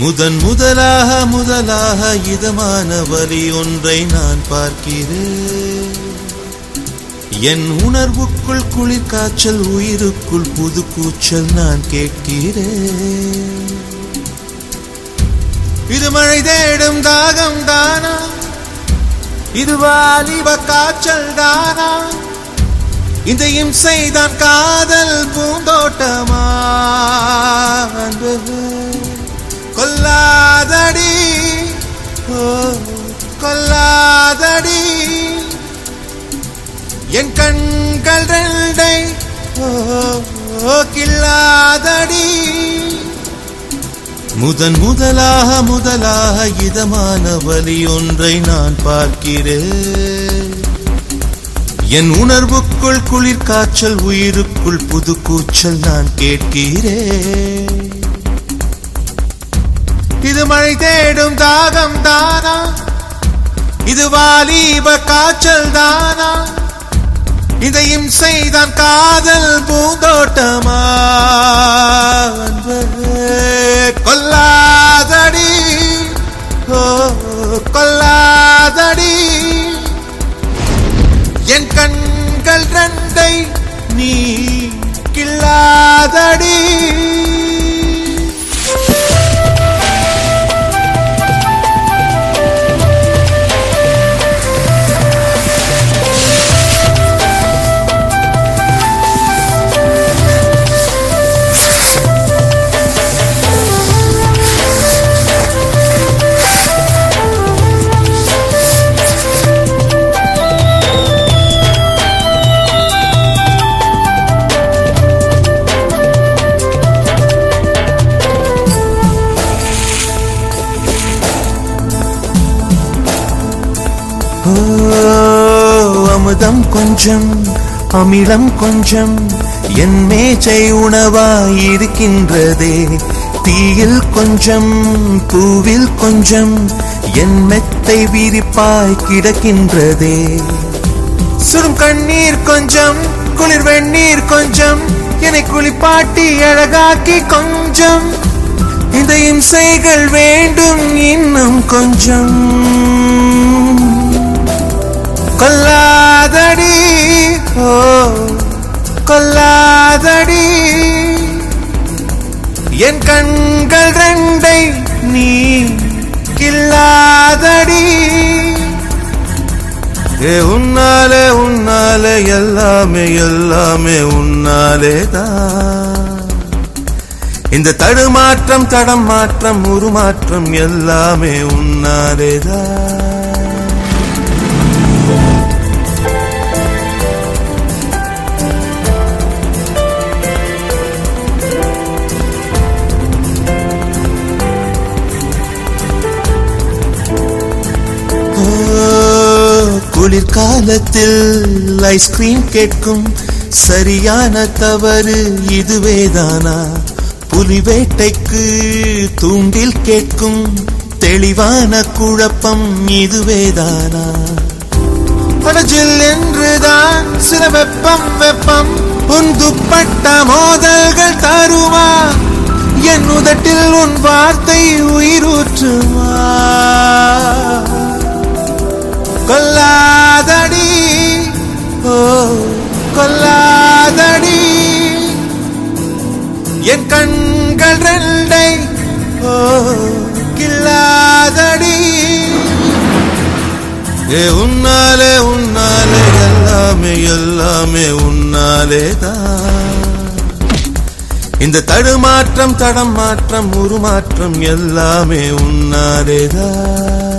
முதன் முதலாக முதலாக இதமான வழி ஒன்றை நான் பார்க்கிறேன். என் உணர்வுக்குள் குளிர் காய்ச்சல் உயிருக்குள் புது கூச்சல் நான் கேட்கிறேன். இது மழை தேடும் தாகம் தானா? இது வாலிப காய்ச்சல் தானா? இந்த இம்சை தான் காதல் பூந்தோட்டமா? என் கண்கள் ரெண்டை கில்லாதடி முதன் முதலாக முதலாக இதமான வலி ஒன்றை நான் பார்க்கிறேன். என் உணர்வுக்குள் குளிர் காய்ச்சல் உயிருக்குள் புது கூச்சல் நான் கேட்கிறேன். இது மழை தேடும் தாகம் தானா? இது வாலிப காய்ச்சல் தானா? இதையும் செய்தார் காதல் பூந்தோட்டமா? அமுதம் கொஞ்சம் அமிலம் கொஞ்சம் என் மேச்சை உணவாயிருக்கின்றதே. தீயில் கொஞ்சம் பூவில் கொஞ்சம் என் மெத்தை விரிப்பாய் கிடக்கின்றதே. சுடும் கண்ணீர் கொஞ்சம் குளிர் வெந்நீர் கொஞ்சம் என்னை குளிப்பாட்டி அழகாக்கி கொஞ்சம். இந்த இம்சைகள் வேண்டும் இன்னும் கொஞ்சம். கொல்லாதடி. ஓ கொல்லாதடி. என் கண்கள் ரெண்டை நீ கில்லாதடி ஏ உன்னாலே உன்னாலே எல்லாமே எல்லாமே உன்னாலே தான் இந்த தடுமாற்றம் தடம் மாற்றம் உருமாற்றம் எல்லாமே உன்னாலே தான் குளிர்காலத்தில் ஐஸ்கிரீம் கேட்கும் சரியான தவறு இதுவேதானா? புலிவேட்டைக்கு தூண்டில் கேட்கும் தெளிவான குழப்பம் இதுவேதானா? படஜில் என்றுதான் சில வெப்பம் வெப்பம் உன் துப்பட்ட மோதல்கள் தருமா? என் உதட்டில் உன் வார்த்தை உயிரூற்றுமா? என் கண்கள் ரெண்டை கில்லாதடி ஏ உன்னாலே உன்னாலே எல்லாமே எல்லாமே உன்னாலே தான் இந்த தடுமாற்றம் தடம் மாற்றம் உருமாற்றம் எல்லாமே உன்னாலே தான்